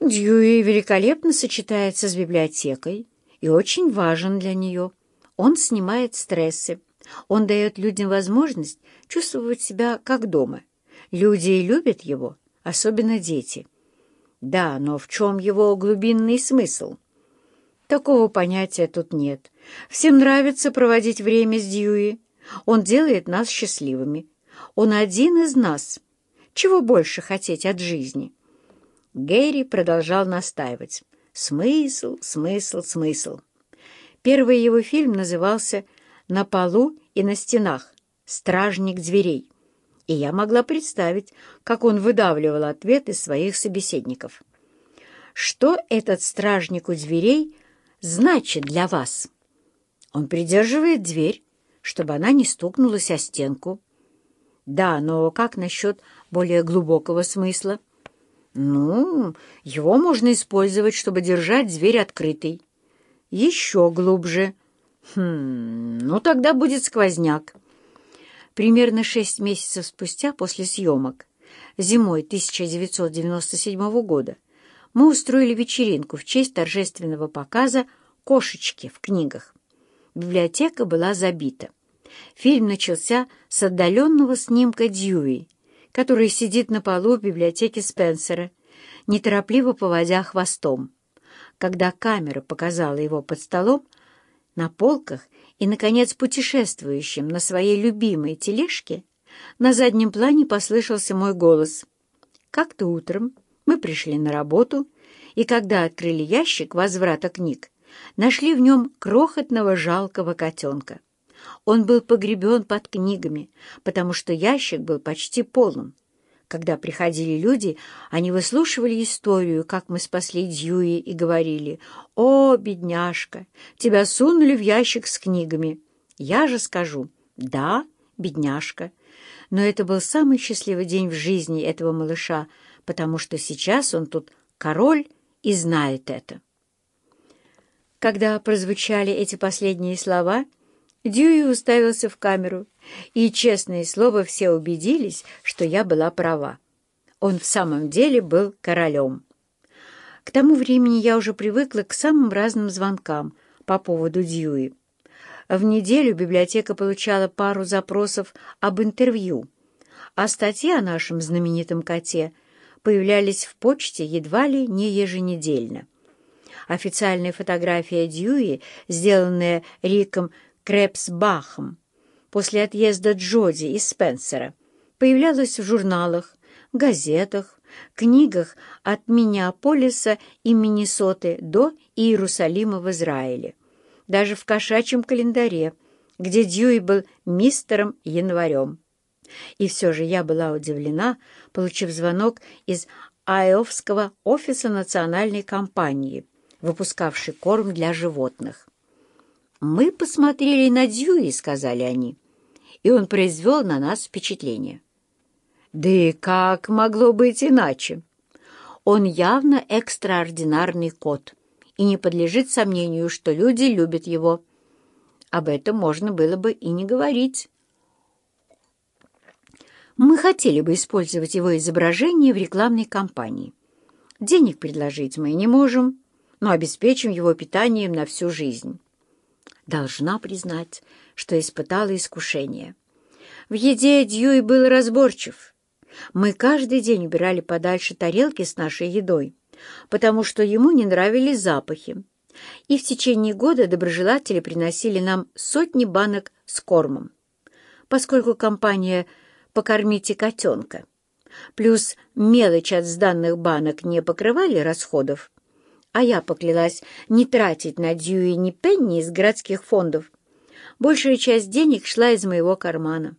Дьюи великолепно сочетается с библиотекой и очень важен для нее. Он снимает стрессы. Он дает людям возможность чувствовать себя как дома. Люди любят его, особенно дети. Да, но в чем его глубинный смысл? Такого понятия тут нет. Всем нравится проводить время с Дьюи. Он делает нас счастливыми. Он один из нас. Чего больше хотеть от жизни? Гэри продолжал настаивать. Смысл, смысл, смысл. Первый его фильм назывался «На полу и на стенах. Стражник дверей». И я могла представить, как он выдавливал ответ из своих собеседников. «Что этот стражник у дверей значит для вас?» Он придерживает дверь, чтобы она не стукнулась о стенку. Да, но как насчет более глубокого смысла? Ну, его можно использовать, чтобы держать дверь открытой. Еще глубже. Хм, ну тогда будет сквозняк. Примерно шесть месяцев спустя после съемок, зимой 1997 года, мы устроили вечеринку в честь торжественного показа «Кошечки» в книгах. Библиотека была забита. Фильм начался с отдаленного снимка Дьюи, который сидит на полу в библиотеке Спенсера, неторопливо поводя хвостом. Когда камера показала его под столом, на полках и, наконец, путешествующим на своей любимой тележке, на заднем плане послышался мой голос. Как-то утром мы пришли на работу, и когда открыли ящик возврата книг, нашли в нем крохотного жалкого котенка. Он был погребен под книгами, потому что ящик был почти полным. Когда приходили люди, они выслушивали историю, как мы спасли Дьюи, и говорили, «О, бедняжка, тебя сунули в ящик с книгами». Я же скажу, «Да, бедняжка». Но это был самый счастливый день в жизни этого малыша, потому что сейчас он тут король и знает это. Когда прозвучали эти последние слова — Дьюи уставился в камеру, и, честное слово, все убедились, что я была права. Он в самом деле был королем. К тому времени я уже привыкла к самым разным звонкам по поводу Дьюи. В неделю библиотека получала пару запросов об интервью, а статьи о нашем знаменитом коте появлялись в почте едва ли не еженедельно. Официальная фотография Дьюи, сделанная Риком Крепсбахом после отъезда Джоди и Спенсера появлялась в журналах, газетах, книгах от Миннеаполиса и Миннесоты до Иерусалима в Израиле, даже в кошачьем календаре, где Дьюи был мистером Январем. И все же я была удивлена, получив звонок из Айовского офиса национальной компании, выпускавшей корм для животных. «Мы посмотрели на Дьюи», — сказали они, — «и он произвел на нас впечатление». Да и как могло быть иначе? Он явно экстраординарный кот, и не подлежит сомнению, что люди любят его. Об этом можно было бы и не говорить. Мы хотели бы использовать его изображение в рекламной кампании. Денег предложить мы не можем, но обеспечим его питанием на всю жизнь должна признать, что испытала искушение. В еде Дьюи был разборчив. Мы каждый день убирали подальше тарелки с нашей едой, потому что ему не нравились запахи. И в течение года доброжелатели приносили нам сотни банок с кормом. Поскольку компания «Покормите котенка» плюс мелочь от сданных банок не покрывали расходов, а я поклялась не тратить на Дьюи ни пенни из городских фондов. Большая часть денег шла из моего кармана.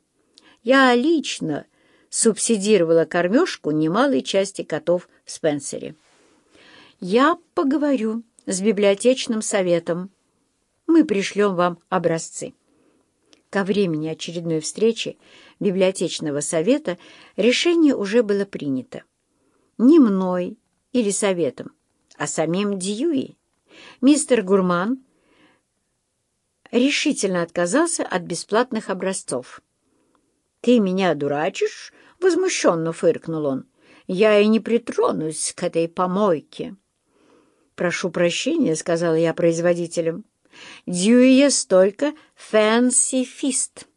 Я лично субсидировала кормежку немалой части котов в Спенсере. Я поговорю с библиотечным советом. Мы пришлем вам образцы. Ко времени очередной встречи библиотечного совета решение уже было принято. Не мной или советом, а самим Дьюи. Мистер Гурман решительно отказался от бесплатных образцов. «Ты меня дурачишь?» — возмущенно фыркнул он. я и не притронусь к этой помойке». «Прошу прощения», — сказала я производителям. «Дьюи ест только Fancy Feast».